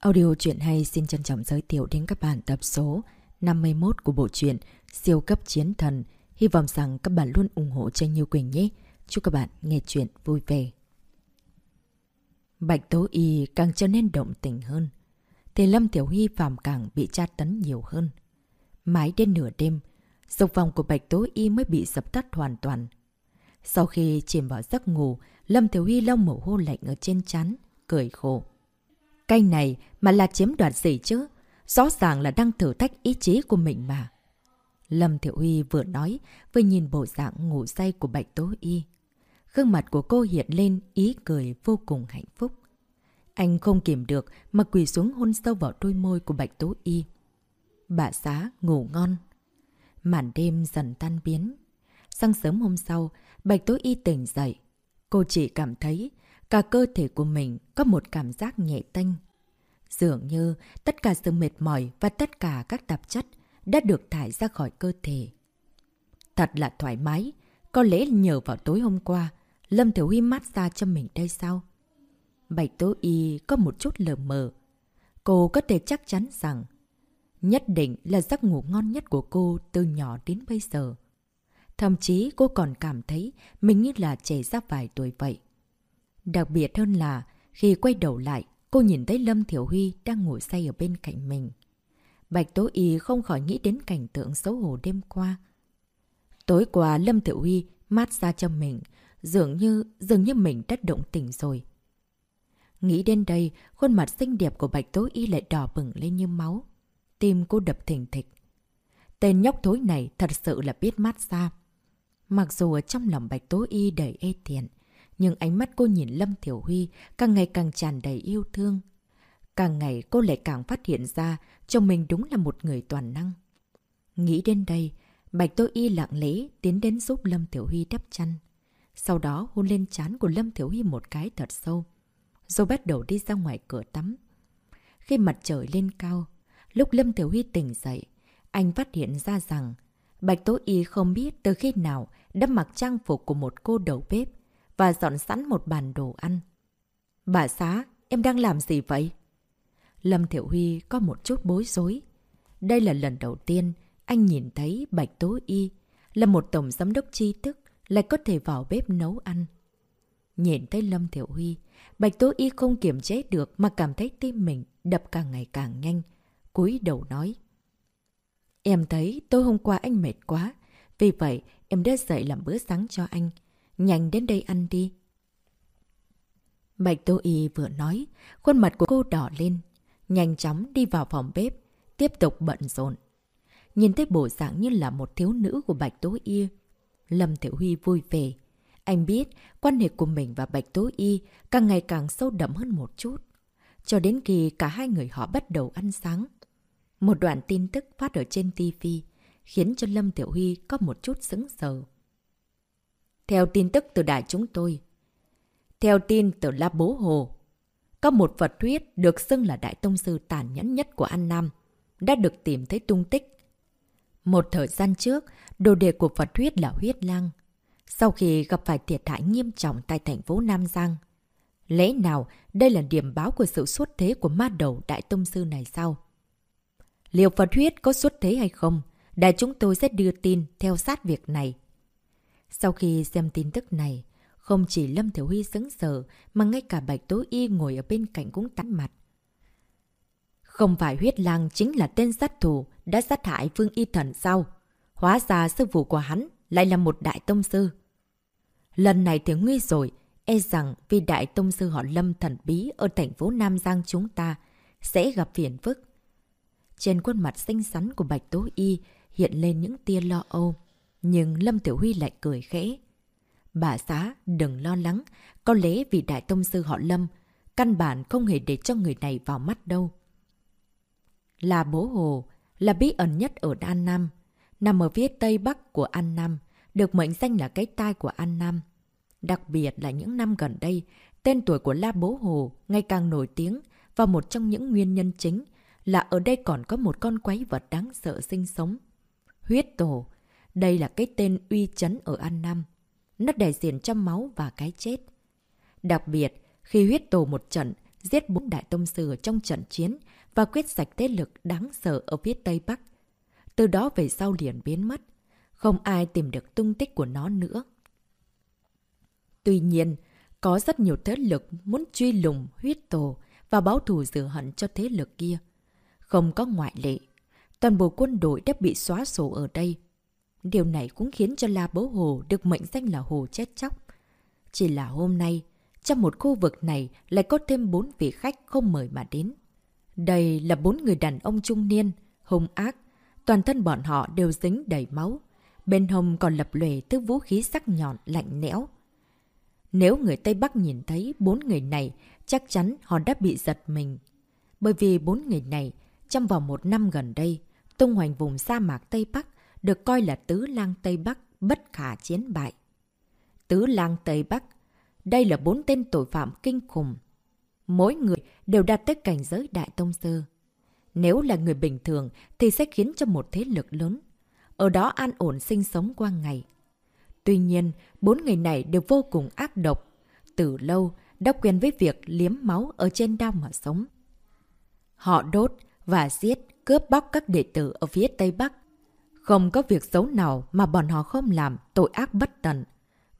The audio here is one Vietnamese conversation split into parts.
Audio truyện hay xin trân trọng giới thiệu đến các bạn tập số 51 của bộ truyện Siêu cấp chiến thần. Hy vọng rằng các bạn luôn ủng hộ cho Như Quỳnh nhé. Chúc các bạn nghe chuyện vui vẻ. Bạch Tố Y càng trở nên động tình hơn. Thì Lâm Tiểu Hy phàm càng bị tra tấn nhiều hơn. Mãi đến nửa đêm, dục vòng của Bạch Tố Y mới bị dập tắt hoàn toàn. Sau khi chìm vào giấc ngủ, Lâm Tiểu Hy lau mồ hôi lạnh ở trên chán, cười khổ cay này mà là chiếm đoạt gì chứ? Rõ ràng là đang thử thách ý chí của mình mà. Lâm Thiệu Huy vừa nói, vừa nhìn bộ dạng ngủ say của Bạch Tố Y. Gương mặt của cô hiện lên ý cười vô cùng hạnh phúc. Anh không kìm được mà quỳ xuống hôn sâu vào đôi môi của Bạch Tố Y. Bà xá ngủ ngon. Màn đêm dần tan biến. Sáng sớm hôm sau, Bạch Tố Y tỉnh dậy. Cô chỉ cảm thấy cả cơ thể của mình có một cảm giác nhẹ tênh. Dường như tất cả sự mệt mỏi và tất cả các tạp chất đã được thải ra khỏi cơ thể. Thật là thoải mái, có lẽ nhờ vào tối hôm qua, Lâm Thiếu Huy mát ra cho mình đây sao? Bạch Tố Y có một chút lờ mờ. Cô có thể chắc chắn rằng nhất định là giấc ngủ ngon nhất của cô từ nhỏ đến bây giờ. Thậm chí cô còn cảm thấy mình như là trẻ ra vài tuổi vậy. Đặc biệt hơn là khi quay đầu lại, cô nhìn thấy Lâm Thiểu Huy đang ngồi say ở bên cạnh mình. Bạch Tố Y không khỏi nghĩ đến cảnh tượng xấu hổ đêm qua. Tối qua Lâm Thiểu Huy mát xa cho mình, dường như dường như mình đã động tình rồi. Nghĩ đến đây, khuôn mặt xinh đẹp của Bạch Tố Y lại đỏ bừng lên như máu. Tim cô đập thình thịch. Tên nhóc thối này thật sự là biết mát xa. Mặc dù ở trong lòng Bạch Tố Y đầy ê tiện, nhưng ánh mắt cô nhìn Lâm Thiểu Huy càng ngày càng tràn đầy yêu thương. Càng ngày cô lại càng phát hiện ra chồng mình đúng là một người toàn năng. Nghĩ đến đây, Bạch Tô Y lặng lẽ tiến đến giúp Lâm Thiểu Huy đắp chăn. Sau đó hôn lên trán của Lâm Thiểu Huy một cái thật sâu. Rồi bắt đầu đi ra ngoài cửa tắm. Khi mặt trời lên cao, lúc Lâm Thiểu Huy tỉnh dậy, anh phát hiện ra rằng Bạch Tố Y không biết từ khi nào đã mặc trang phục của một cô đầu bếp và dọn sẵn một bàn đồ ăn. Bà xá, em đang làm gì vậy? Lâm Thiệu Huy có một chút bối rối. Đây là lần đầu tiên anh nhìn thấy Bạch Tố Y là một tổng giám đốc tri thức lại có thể vào bếp nấu ăn. Nhìn thấy Lâm Thiệu Huy, Bạch Tố Y không kiềm chế được mà cảm thấy tim mình đập càng ngày càng nhanh. cúi đầu nói. Em thấy tối hôm qua anh mệt quá, vì vậy em đã dậy làm bữa sáng cho anh. Nhanh đến đây ăn đi. Bạch Tô Y vừa nói, khuôn mặt của cô đỏ lên, nhanh chóng đi vào phòng bếp, tiếp tục bận rộn. Nhìn thấy bộ dạng như là một thiếu nữ của Bạch Tố Y, Lâm Thiểu Huy vui vẻ. Anh biết quan hệ của mình và Bạch Tố Y càng ngày càng sâu đậm hơn một chút. Cho đến khi cả hai người họ bắt đầu ăn sáng. Một đoạn tin tức phát ở trên TV khiến cho Lâm Tiểu Huy có một chút sững sờ. Theo tin tức từ đại chúng tôi, theo tin từ La Bố Hồ, có một Phật thuyết được xưng là Đại Tông Sư tàn nhẫn nhất của An Nam, đã được tìm thấy tung tích. Một thời gian trước, đồ đề của Phật thuyết là huyết lang. Sau khi gặp phải thiệt hại nghiêm trọng tại thành phố Nam Giang, lẽ nào đây là điểm báo của sự xuất thế của ma đầu Đại Tông Sư này sao? Liệu Phật thuyết có xuất thế hay không? Đại chúng tôi sẽ đưa tin theo sát việc này sau khi xem tin tức này, không chỉ Lâm Thiểu Huy sững sờ mà ngay cả Bạch Tố Y ngồi ở bên cạnh cũng tắt mặt. Không phải huyết lang chính là tên sát thủ đã sát hại Phương Y Thần sao? Hóa ra sư phụ của hắn lại là một đại tông sư. Lần này thì nguy rồi, e rằng vì đại tông sư họ Lâm thần bí ở thành phố Nam Giang chúng ta sẽ gặp phiền phức. Trên khuôn mặt xinh xắn của Bạch Tố Y hiện lên những tia lo âu. Nhưng Lâm Tiểu Huy lại cười khẽ. Bà xã, đừng lo lắng, có lẽ vì Đại Tông Sư họ Lâm, căn bản không hề để cho người này vào mắt đâu. Là bố hồ, là bí ẩn nhất ở An Nam, nằm ở phía tây bắc của An Nam, được mệnh danh là cái tai của An Nam. Đặc biệt là những năm gần đây, tên tuổi của La Bố Hồ ngày càng nổi tiếng và một trong những nguyên nhân chính là ở đây còn có một con quái vật đáng sợ sinh sống. Huyết tổ, đây là cái tên uy chấn ở An Nam. Nó đại diện cho máu và cái chết. Đặc biệt, khi huyết tổ một trận, giết bốn đại tông sư trong trận chiến và quyết sạch thế lực đáng sợ ở phía Tây Bắc. Từ đó về sau liền biến mất. Không ai tìm được tung tích của nó nữa. Tuy nhiên, có rất nhiều thế lực muốn truy lùng huyết tổ và báo thù rửa hận cho thế lực kia. Không có ngoại lệ. Toàn bộ quân đội đã bị xóa sổ ở đây. Điều này cũng khiến cho La Bố Hồ được mệnh danh là Hồ Chết Chóc. Chỉ là hôm nay, trong một khu vực này lại có thêm bốn vị khách không mời mà đến. Đây là bốn người đàn ông trung niên, hung ác. Toàn thân bọn họ đều dính đầy máu. Bên hông còn lập lề thứ vũ khí sắc nhọn, lạnh lẽo. Nếu người Tây Bắc nhìn thấy bốn người này, chắc chắn họ đã bị giật mình. Bởi vì bốn người này, trong vòng một năm gần đây, tung hoành vùng sa mạc Tây Bắc được coi là tứ lang Tây Bắc bất khả chiến bại. Tứ lang Tây Bắc, đây là bốn tên tội phạm kinh khủng. Mỗi người đều đạt tới cảnh giới đại tông sư. Nếu là người bình thường thì sẽ khiến cho một thế lực lớn. Ở đó an ổn sinh sống qua ngày. Tuy nhiên, bốn người này đều vô cùng ác độc. Từ lâu, đã quen với việc liếm máu ở trên đao mà sống. Họ đốt và giết, cướp bóc các đệ tử ở phía Tây Bắc. Không có việc xấu nào mà bọn họ không làm tội ác bất tận.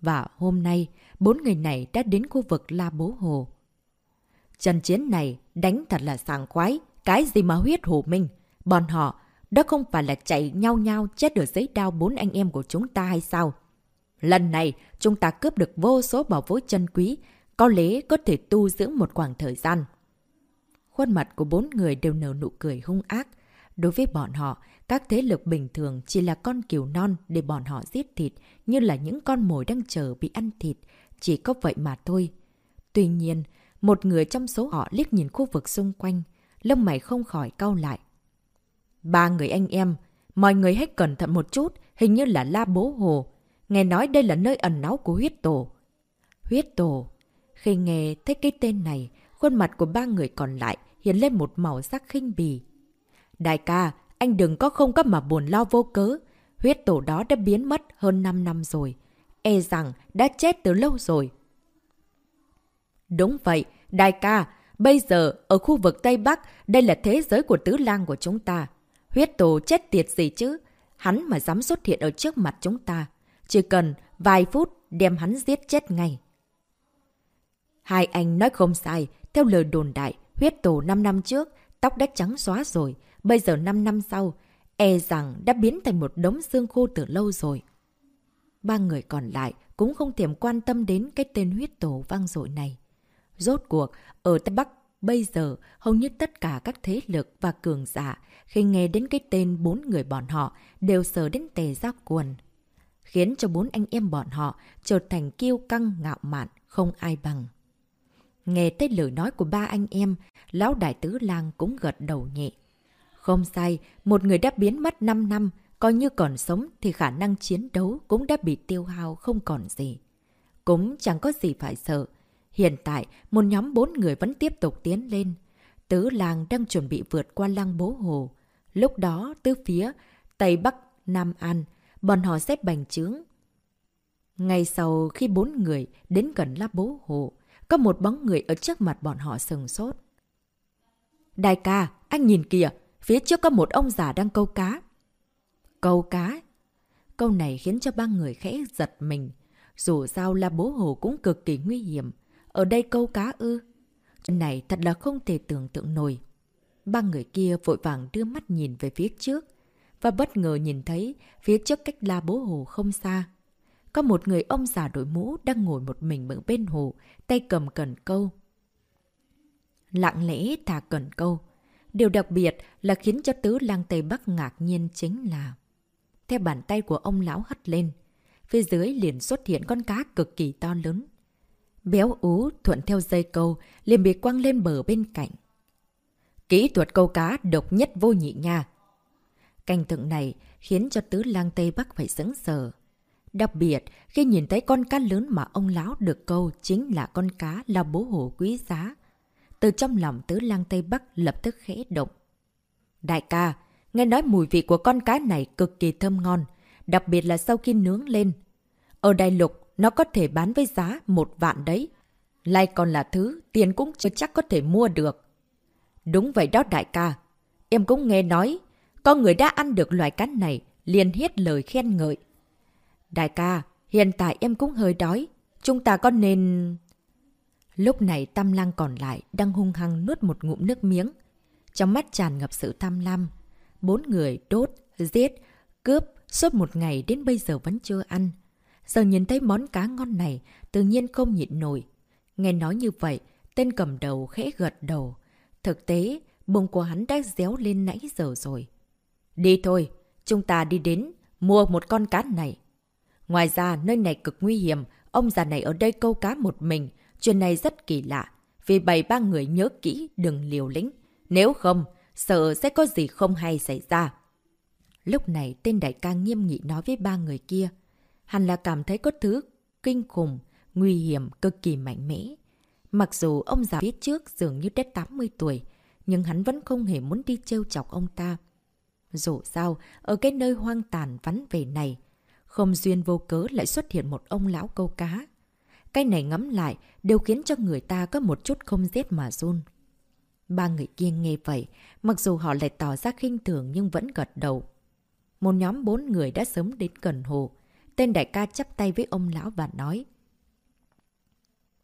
Và hôm nay, bốn người này đã đến khu vực La Bố Hồ. Trận chiến này đánh thật là sàng khoái, cái gì mà huyết hồ minh. Bọn họ, đó không phải là chạy nhau nhau chết ở giấy đao bốn anh em của chúng ta hay sao? Lần này, chúng ta cướp được vô số bảo vối chân quý, có lẽ có thể tu dưỡng một khoảng thời gian. Khuôn mặt của bốn người đều nở nụ cười hung ác. Đối với bọn họ, các thế lực bình thường chỉ là con kiều non để bọn họ giết thịt, như là những con mồi đang chờ bị ăn thịt. Chỉ có vậy mà thôi. Tuy nhiên, một người trong số họ liếc nhìn khu vực xung quanh, lông mày không khỏi cau lại. Ba người anh em, mọi người hãy cẩn thận một chút, hình như là La Bố Hồ. Nghe nói đây là nơi ẩn náu của huyết tổ. Huyết tổ. Khi nghe thấy cái tên này, khuôn mặt của ba người còn lại hiện lên một màu sắc khinh bì. Đại ca, anh đừng có không có mà buồn lo vô cớ. Huyết tổ đó đã biến mất hơn 5 năm rồi. E rằng đã chết từ lâu rồi. Đúng vậy, đại ca, bây giờ ở khu vực Tây Bắc, đây là thế giới của tứ lang của chúng ta. Huyết tổ chết tiệt gì chứ? Hắn mà dám xuất hiện ở trước mặt chúng ta. Chỉ cần vài phút đem hắn giết chết ngay. Hai anh nói không sai, theo lời đồn đại, huyết tổ 5 năm trước, tóc đã trắng xóa rồi, bây giờ 5 năm sau, e rằng đã biến thành một đống xương khô từ lâu rồi. Ba người còn lại cũng không thèm quan tâm đến cái tên huyết tổ vang dội này. Rốt cuộc, ở Tây Bắc bây giờ, hầu như tất cả các thế lực và cường giả, khi nghe đến cái tên bốn người bọn họ, đều sờ đến tề giác quần. Khiến cho bốn anh em bọn họ trở thành kiêu căng ngạo mạn, không ai bằng. Nghe tới lời nói của ba anh em, lão đại tứ lang cũng gật đầu nhẹ. Không sai, một người đã biến mất 5 năm, coi như còn sống thì khả năng chiến đấu cũng đã bị tiêu hao không còn gì. Cũng chẳng có gì phải sợ. Hiện tại, một nhóm bốn người vẫn tiếp tục tiến lên. Tứ làng đang chuẩn bị vượt qua lăng bố hồ. Lúc đó, tứ phía Tây Bắc, Nam An, bọn họ xếp bành trướng. Ngay sau khi bốn người đến gần lá bố hồ, có một bóng người ở trước mặt bọn họ sừng sốt. Đại ca, anh nhìn kìa, phía trước có một ông già đang câu cá. Câu cá? Câu này khiến cho ba người khẽ giật mình. Dù sao là bố hồ cũng cực kỳ nguy hiểm. Ở đây câu cá ư? Chuyện này thật là không thể tưởng tượng nổi. Ba người kia vội vàng đưa mắt nhìn về phía trước. Và bất ngờ nhìn thấy phía trước cách la bố hồ không xa. Có một người ông già đội mũ đang ngồi một mình ở bên hồ, tay cầm cần câu. Lặng lẽ thả cần câu. Điều đặc biệt là khiến cho tứ lang Tây Bắc ngạc nhiên chính là theo bàn tay của ông lão hất lên, phía dưới liền xuất hiện con cá cực kỳ to lớn. Béo ú thuận theo dây câu liền bị quăng lên bờ bên cạnh. Kỹ thuật câu cá độc nhất vô nhị nha. Cảnh tượng này khiến cho tứ lang Tây Bắc phải sững sờ. Đặc biệt, khi nhìn thấy con cá lớn mà ông lão được câu chính là con cá là bố hổ quý giá. Từ trong lòng tứ lang Tây Bắc lập tức khẽ động. Đại ca, nghe nói mùi vị của con cá này cực kỳ thơm ngon, đặc biệt là sau khi nướng lên. Ở Đại Lục, nó có thể bán với giá một vạn đấy. Lại còn là thứ tiền cũng chưa chắc có thể mua được. Đúng vậy đó đại ca. Em cũng nghe nói, có người đã ăn được loài cá này, liền hết lời khen ngợi. Đại ca, hiện tại em cũng hơi đói. Chúng ta có nên... Lúc này Tam Lang còn lại đang hung hăng nuốt một ngụm nước miếng. Trong mắt tràn ngập sự tham lam. Bốn người đốt, giết, cướp suốt một ngày đến bây giờ vẫn chưa ăn. Giờ nhìn thấy món cá ngon này, tự nhiên không nhịn nổi. Nghe nói như vậy, tên cầm đầu khẽ gật đầu. Thực tế, bụng của hắn đã déo lên nãy giờ rồi. Đi thôi, chúng ta đi đến, mua một con cá này. Ngoài ra, nơi này cực nguy hiểm, ông già này ở đây câu cá một mình. Chuyện này rất kỳ lạ, vì bầy ba người nhớ kỹ đừng liều lĩnh. Nếu không, sợ sẽ có gì không hay xảy ra. Lúc này tên đại ca nghiêm nghị nói với ba người kia. Hắn là cảm thấy có thứ kinh khủng, nguy hiểm, cực kỳ mạnh mẽ. Mặc dù ông già phía trước dường như đã 80 tuổi, nhưng hắn vẫn không hề muốn đi trêu chọc ông ta. Dù sao, ở cái nơi hoang tàn vắn về này, không duyên vô cớ lại xuất hiện một ông lão câu cá. Cái này ngắm lại đều khiến cho người ta có một chút không rét mà run. Ba người kia nghe vậy, mặc dù họ lại tỏ ra khinh thường nhưng vẫn gật đầu. Một nhóm bốn người đã sớm đến gần hồ. Tên đại ca chắp tay với ông lão và nói.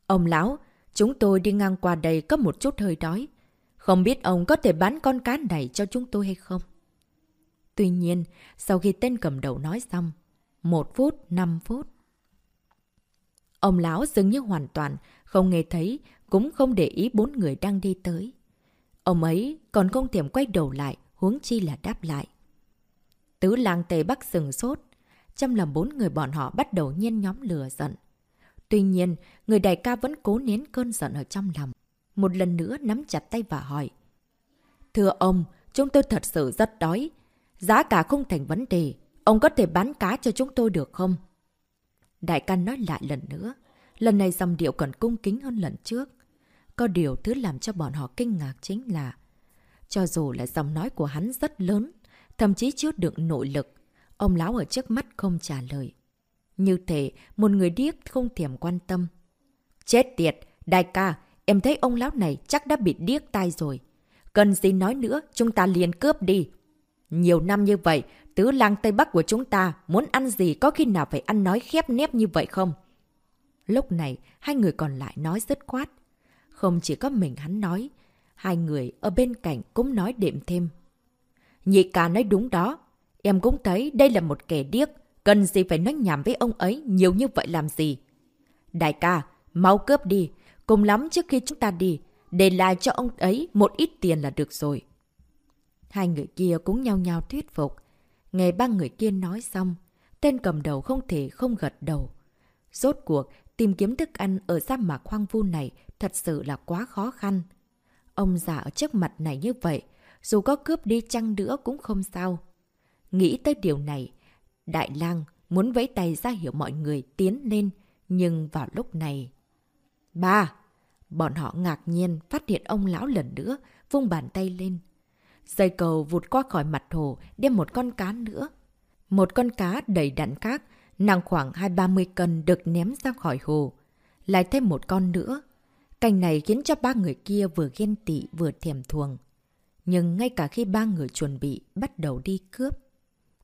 Ông lão, chúng tôi đi ngang qua đây có một chút hơi đói. Không biết ông có thể bán con cá này cho chúng tôi hay không? Tuy nhiên, sau khi tên cầm đầu nói xong, một phút, năm phút. Ông lão dường như hoàn toàn không nghe thấy, cũng không để ý bốn người đang đi tới. Ông ấy còn không thèm quay đầu lại, huống chi là đáp lại. Tứ lang Tây Bắc sừng sốt. Trong lòng bốn người bọn họ bắt đầu nhiên nhóm lừa giận. Tuy nhiên, người đại ca vẫn cố nén cơn giận ở trong lòng. Một lần nữa nắm chặt tay và hỏi. Thưa ông, chúng tôi thật sự rất đói. Giá cả không thành vấn đề. Ông có thể bán cá cho chúng tôi được không? Đại ca nói lại lần nữa. Lần này dòng điệu còn cung kính hơn lần trước. Có điều thứ làm cho bọn họ kinh ngạc chính là cho dù là giọng nói của hắn rất lớn, thậm chí chứa đựng nội lực, ông lão ở trước mắt không trả lời. Như thế, một người điếc không thèm quan tâm. Chết tiệt, đại ca, em thấy ông lão này chắc đã bị điếc tai rồi. Cần gì nói nữa, chúng ta liền cướp đi. Nhiều năm như vậy, tứ lang Tây Bắc của chúng ta muốn ăn gì có khi nào phải ăn nói khép nép như vậy không? Lúc này, hai người còn lại nói rất khoát. Không chỉ có mình hắn nói, hai người ở bên cạnh cũng nói đệm thêm. Nhị ca nói đúng đó. Em cũng thấy đây là một kẻ điếc. Cần gì phải nói nhảm với ông ấy nhiều như vậy làm gì? Đại ca, mau cướp đi. Cùng lắm trước khi chúng ta đi, để lại cho ông ấy một ít tiền là được rồi. Hai người kia cũng nhau nhau thuyết phục. Nghe ba người kia nói xong, tên cầm đầu không thể không gật đầu. Rốt cuộc, tìm kiếm thức ăn ở sa mạc hoang vu này thật sự là quá khó khăn. Ông già ở trước mặt này như vậy, dù có cướp đi chăng nữa cũng không sao. Nghĩ tới điều này, Đại lang muốn vẫy tay ra hiểu mọi người tiến lên, nhưng vào lúc này... Ba! Bọn họ ngạc nhiên phát hiện ông lão lần nữa, vung bàn tay lên. Dây cầu vụt qua khỏi mặt hồ, đem một con cá nữa. Một con cá đầy đặn khác, nặng khoảng hai ba mươi cân được ném ra khỏi hồ. Lại thêm một con nữa. Cảnh này khiến cho ba người kia vừa ghen tị vừa thèm thuồng. Nhưng ngay cả khi ba người chuẩn bị bắt đầu đi cướp,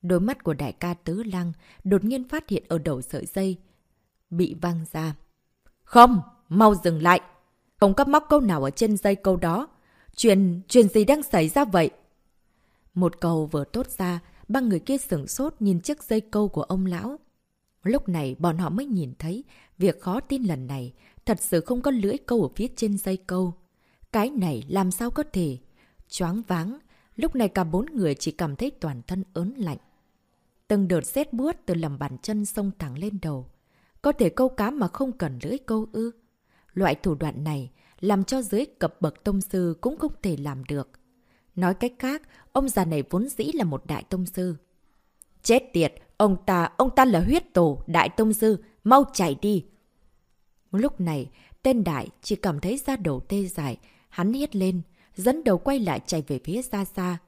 đôi mắt của đại ca Tứ Lăng đột nhiên phát hiện ở đầu sợi dây, bị văng ra. Không, mau dừng lại. Không có móc câu nào ở trên dây câu đó. Chuyện, chuyện gì đang xảy ra vậy? Một câu vừa tốt ra, ba người kia sửng sốt nhìn chiếc dây câu của ông lão. Lúc này bọn họ mới nhìn thấy, việc khó tin lần này, thật sự không có lưỡi câu ở phía trên dây câu. Cái này làm sao có thể? choáng váng, lúc này cả bốn người chỉ cảm thấy toàn thân ớn lạnh. Từng đợt rét buốt từ lòng bàn chân sông thẳng lên đầu. Có thể câu cá mà không cần lưỡi câu ư. Loại thủ đoạn này làm cho dưới cập bậc tông sư cũng không thể làm được. Nói cách khác, ông già này vốn dĩ là một đại tông sư. Chết tiệt, ông ta, ông ta là huyết tổ, đại tông sư, mau chạy đi. Lúc này, tên đại chỉ cảm thấy da đầu tê dại, hắn hét lên, dẫn đầu quay lại chạy về phía xa xa.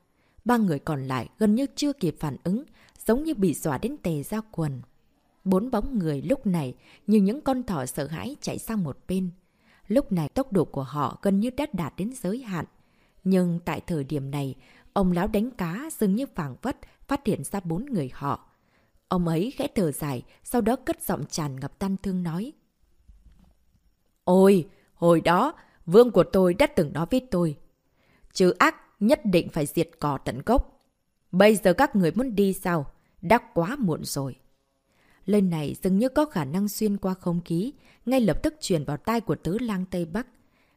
Ba người còn lại gần như chưa kịp phản ứng, giống như bị dọa đến tề ra quần. Bốn bóng người lúc này như những con thỏ sợ hãi chạy sang một bên. Lúc này tốc độ của họ gần như đã đạt đến giới hạn. Nhưng tại thời điểm này, ông lão đánh cá dường như phảng vất phát hiện ra bốn người họ. Ông ấy khẽ thở dài, sau đó cất giọng tràn ngập tan thương nói. Ôi, hồi đó, vương của tôi đã từng nói với tôi. Chứ ác nhất định phải diệt cỏ tận gốc. Bây giờ các người muốn đi sao? Đã quá muộn rồi. Lời này dường như có khả năng xuyên qua không khí, ngay lập tức truyền vào tai của tứ lang Tây Bắc.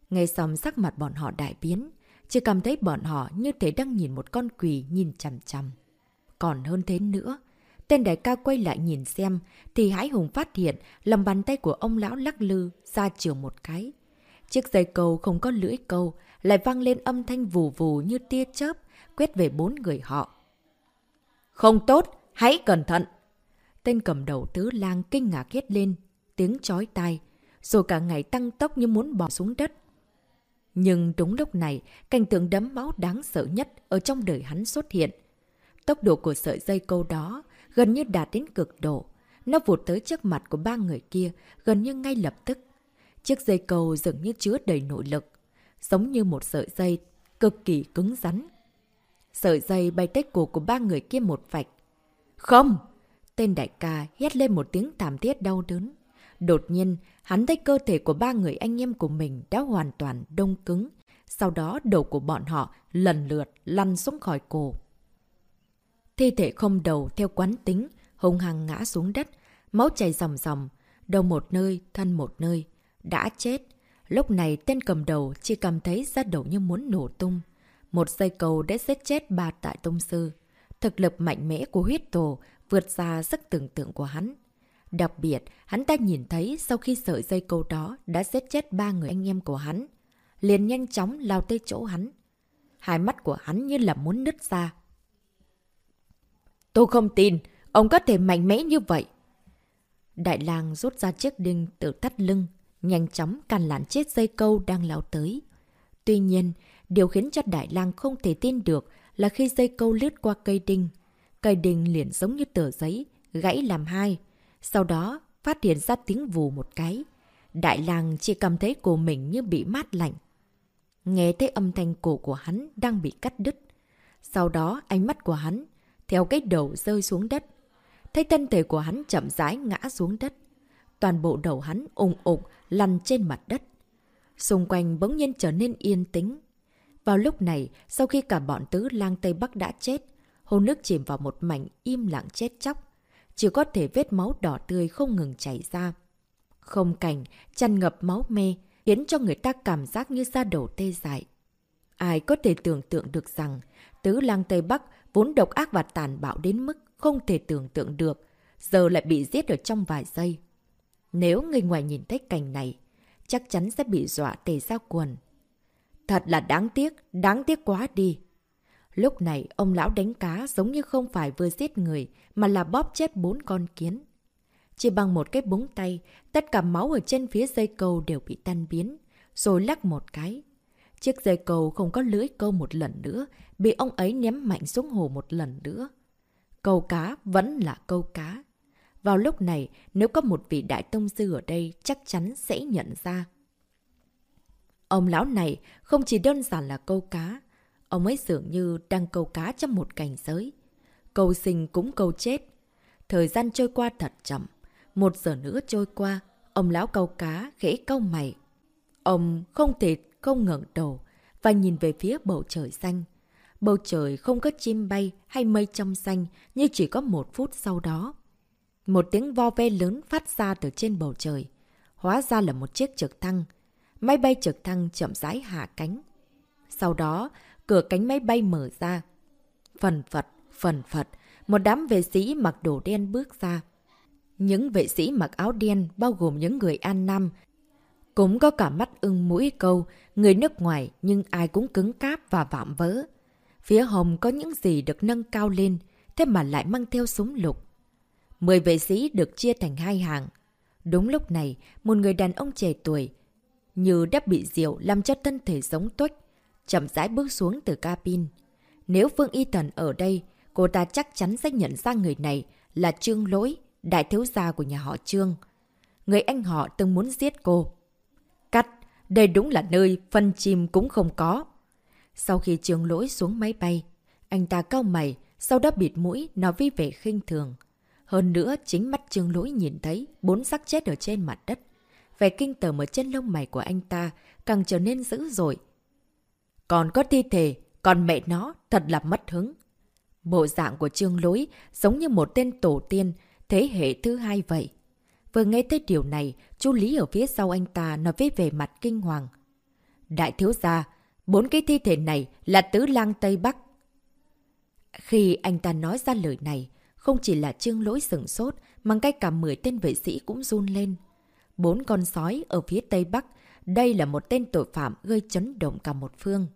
Nghe xong sắc mặt bọn họ đại biến, chỉ cảm thấy bọn họ như thể đang nhìn một con quỷ nhìn chằm chằm. Còn hơn thế nữa, tên đại ca quay lại nhìn xem, thì hãi Hùng phát hiện lòng bàn tay của ông lão lắc lư ra chiều một cái. Chiếc dây cầu không có lưỡi câu, lại vang lên âm thanh vù vù như tia chớp, quét về bốn người họ. Không tốt, hãy cẩn thận! Tên cầm đầu tứ lang kinh ngạc hét lên, tiếng chói tai, rồi cả ngày tăng tốc như muốn bỏ xuống đất. Nhưng đúng lúc này, cảnh tượng đấm máu đáng sợ nhất ở trong đời hắn xuất hiện. Tốc độ của sợi dây câu đó gần như đạt đến cực độ. Nó vụt tới trước mặt của ba người kia gần như ngay lập tức. Chiếc dây câu dường như chứa đầy nội lực, giống như một sợi dây cực kỳ cứng rắn. Sợi dây bay tách cổ của ba người kia một vạch. Không! Tên đại ca hét lên một tiếng thảm thiết đau đớn. Đột nhiên, hắn thấy cơ thể của ba người anh em của mình đã hoàn toàn đông cứng. Sau đó đầu của bọn họ lần lượt lăn xuống khỏi cổ. Thi thể không đầu theo quán tính, hùng hằng ngã xuống đất, máu chảy ròng ròng, đầu một nơi, thân một nơi. Đã chết. Lúc này tên cầm đầu chỉ cảm thấy ra đầu như muốn nổ tung. Một dây cầu đã giết chết ba tại tông sư. Thực lực mạnh mẽ của huyết tổ vượt ra sức tưởng tượng của hắn. Đặc biệt, hắn ta nhìn thấy sau khi sợi dây câu đó đã giết chết ba người anh em của hắn. Liền nhanh chóng lao tới chỗ hắn. Hai mắt của hắn như là muốn nứt ra. Tôi không tin, ông có thể mạnh mẽ như vậy. Đại lang rút ra chiếc đinh từ thắt lưng, nhanh chóng càn lản chết dây câu đang lao tới. Tuy nhiên, điều khiến cho Đại lang không thể tin được là khi dây câu lướt qua cây đinh, cây đinh liền giống như tờ giấy, gãy làm hai. Sau đó, phát hiện ra tiếng vù một cái. Đại làng chỉ cảm thấy cổ mình như bị mát lạnh. Nghe thấy âm thanh cổ của hắn đang bị cắt đứt. Sau đó, ánh mắt của hắn, theo cái đầu rơi xuống đất. Thấy thân thể của hắn chậm rãi ngã xuống đất. Toàn bộ đầu hắn ủng ục lăn trên mặt đất. Xung quanh bỗng nhiên trở nên yên tĩnh. Vào lúc này, sau khi cả bọn tứ lang Tây Bắc đã chết, hồ nước chìm vào một mảnh im lặng chết chóc. Chỉ có thể vết máu đỏ tươi không ngừng chảy ra. Không cảnh, chăn ngập máu mê, khiến cho người ta cảm giác như da đầu tê dại. Ai có thể tưởng tượng được rằng, tứ lang Tây Bắc vốn độc ác và tàn bạo đến mức không thể tưởng tượng được, giờ lại bị giết ở trong vài giây. Nếu người ngoài nhìn thấy cảnh này, chắc chắn sẽ bị dọa tề ra quần. Thật là đáng tiếc, đáng tiếc quá đi. Lúc này, ông lão đánh cá giống như không phải vừa giết người, mà là bóp chết bốn con kiến. Chỉ bằng một cái búng tay, tất cả máu ở trên phía dây câu đều bị tan biến, rồi lắc một cái. Chiếc dây câu không có lưỡi câu một lần nữa, bị ông ấy ném mạnh xuống hồ một lần nữa. Câu cá vẫn là câu cá. Vào lúc này, nếu có một vị đại tông sư ở đây, chắc chắn sẽ nhận ra. Ông lão này không chỉ đơn giản là câu cá, ông ấy dường như đang câu cá trong một cảnh giới. Câu sinh cũng câu chết. Thời gian trôi qua thật chậm. Một giờ nữa trôi qua, ông lão câu cá khẽ câu mày. Ông không thể không ngẩng đầu và nhìn về phía bầu trời xanh. Bầu trời không có chim bay hay mây trong xanh như chỉ có một phút sau đó. Một tiếng vo ve lớn phát ra từ trên bầu trời. Hóa ra là một chiếc trực thăng. Máy bay trực thăng chậm rãi hạ cánh. Sau đó, cửa cánh máy bay mở ra. Phần phật, phần phật, một đám vệ sĩ mặc đồ đen bước ra. Những vệ sĩ mặc áo đen bao gồm những người An Nam cũng có cả mắt ưng mũi câu, người nước ngoài nhưng ai cũng cứng cáp và vạm vỡ. Phía hồng có những gì được nâng cao lên, thế mà lại mang theo súng lục. Mười vệ sĩ được chia thành hai hàng. Đúng lúc này, một người đàn ông trẻ tuổi, như đã bị rượu làm cho thân thể giống tuếch, chậm rãi bước xuống từ cabin. Nếu Vương Y Thần ở đây, cô ta chắc chắn sẽ nhận ra người này là Trương Lỗi, đại thiếu gia của nhà họ Trương. Người anh họ từng muốn giết cô. Cắt, đây đúng là nơi phân chim cũng không có. Sau khi trương lỗi xuống máy bay, anh ta cau mày, sau đó bịt mũi, nói vi vẻ khinh thường. Hơn nữa, chính mắt trương lỗi nhìn thấy bốn xác chết ở trên mặt đất. Vẻ kinh tởm ở trên lông mày của anh ta càng trở nên dữ dội. Còn có thi thể, còn mẹ nó, thật là mất hứng. Bộ dạng của trương lỗi giống như một tên tổ tiên, thế hệ thứ hai vậy. Vừa nghe thấy điều này, chú Lý ở phía sau anh ta nói với về mặt kinh hoàng. Đại thiếu gia, bốn cái thi thể này là tứ lang Tây Bắc. Khi anh ta nói ra lời này, không chỉ là trương lỗi sửng sốt, mà ngay cả 10 tên vệ sĩ cũng run lên. Bốn con sói ở phía Tây Bắc, đây là một tên tội phạm gây chấn động cả một phương.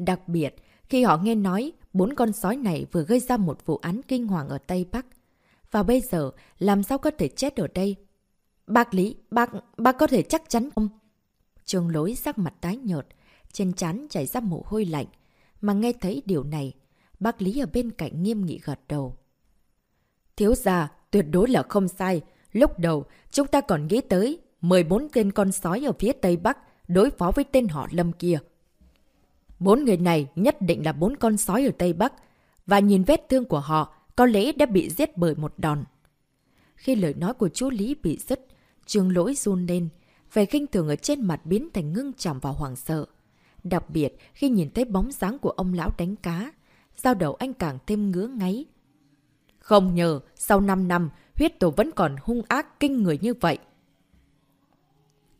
Đặc biệt, khi họ nghe nói bốn con sói này vừa gây ra một vụ án kinh hoàng ở Tây Bắc, và bây giờ, làm sao có thể chết ở đây? Bác Lý, bác, bác có thể chắc chắn không? Trường lối sắc mặt tái nhợt, trên trán chảy ra mồ hôi lạnh. Mà nghe thấy điều này, bác Lý ở bên cạnh nghiêm nghị gật đầu. Thiếu gia, tuyệt đối là không sai. Lúc đầu, chúng ta còn nghĩ tới 14 tên con sói ở phía Tây Bắc đối phó với tên họ Lâm kia. Bốn người này nhất định là bốn con sói ở Tây Bắc, và nhìn vết thương của họ có lẽ đã bị giết bởi một đòn. Khi lời nói của chú Lý bị dứt, trường lỗi run lên, vẻ kinh thường ở trên mặt biến thành ngưng trọng và hoảng sợ. Đặc biệt khi nhìn thấy bóng dáng của ông lão đánh cá, giao đầu anh càng thêm ngứa ngáy. Không nhờ, sau 5 năm, huyết tổ vẫn còn hung ác kinh người như vậy.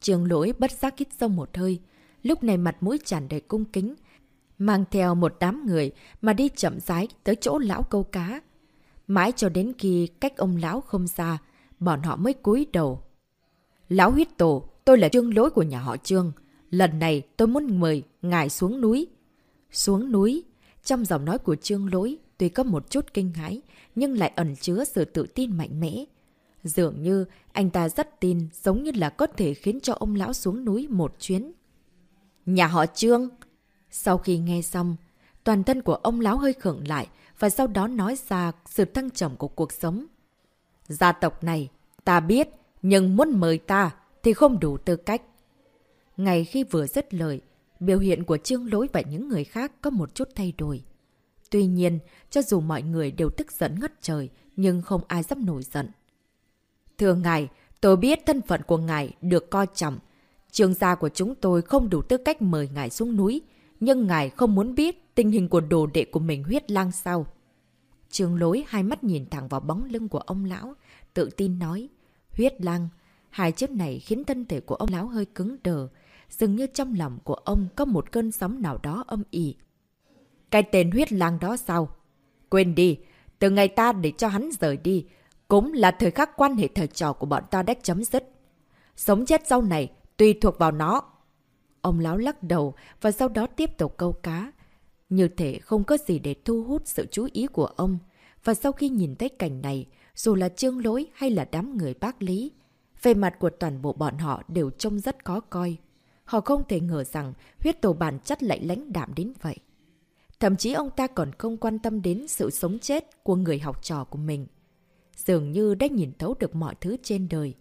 Trường lỗi bất giác hít sâu một hơi, lúc này mặt mũi tràn đầy cung kính, mang theo một đám người mà đi chậm rãi tới chỗ lão câu cá. Mãi cho đến khi cách ông lão không xa, bọn họ mới cúi đầu. Lão huyết tổ, tôi là trương lỗi của nhà họ trương. Lần này tôi muốn mời ngài xuống núi. Xuống núi? Trong giọng nói của trương lỗi, tuy có một chút kinh hãi, nhưng lại ẩn chứa sự tự tin mạnh mẽ. Dường như anh ta rất tin, giống như là có thể khiến cho ông lão xuống núi một chuyến. Nhà họ trương! Sau khi nghe xong, toàn thân của ông lão hơi khưởng lại, và sau đó nói ra sự thăng trầm của cuộc sống. Gia tộc này, ta biết, nhưng muốn mời ta thì không đủ tư cách. Ngày khi vừa dứt lời, biểu hiện của Trương Lối và những người khác có một chút thay đổi. Tuy nhiên, cho dù mọi người đều tức giận ngất trời, nhưng không ai dám nổi giận. Thưa ngài, tôi biết thân phận của ngài được coi trọng. Trường gia của chúng tôi không đủ tư cách mời ngài xuống núi, nhưng ngài không muốn biết tình hình của đồ đệ của mình huyết lang sao. Trường lối hai mắt nhìn thẳng vào bóng lưng của ông lão, tự tin nói, huyết lang. Hai chữ này khiến thân thể của ông lão hơi cứng đờ, dường như trong lòng của ông có một cơn sóng nào đó âm ỉ. Cái tên huyết lang đó sao? Quên đi, từ ngày ta để cho hắn rời đi, cũng là thời khắc quan hệ thời trò của bọn ta đã chấm dứt. Sống chết sau này, tùy thuộc vào nó. Ông lão lắc đầu và sau đó tiếp tục câu cá. Như thể không có gì để thu hút sự chú ý của ông. Và sau khi nhìn thấy cảnh này, dù là trương lỗi hay là đám người bác lý, về mặt của toàn bộ bọn họ đều trông rất khó coi. Họ không thể ngờ rằng huyết tổ bản chất lại lãnh đạm đến vậy. Thậm chí ông ta còn không quan tâm đến sự sống chết của người học trò của mình. Dường như đã nhìn thấu được mọi thứ trên đời.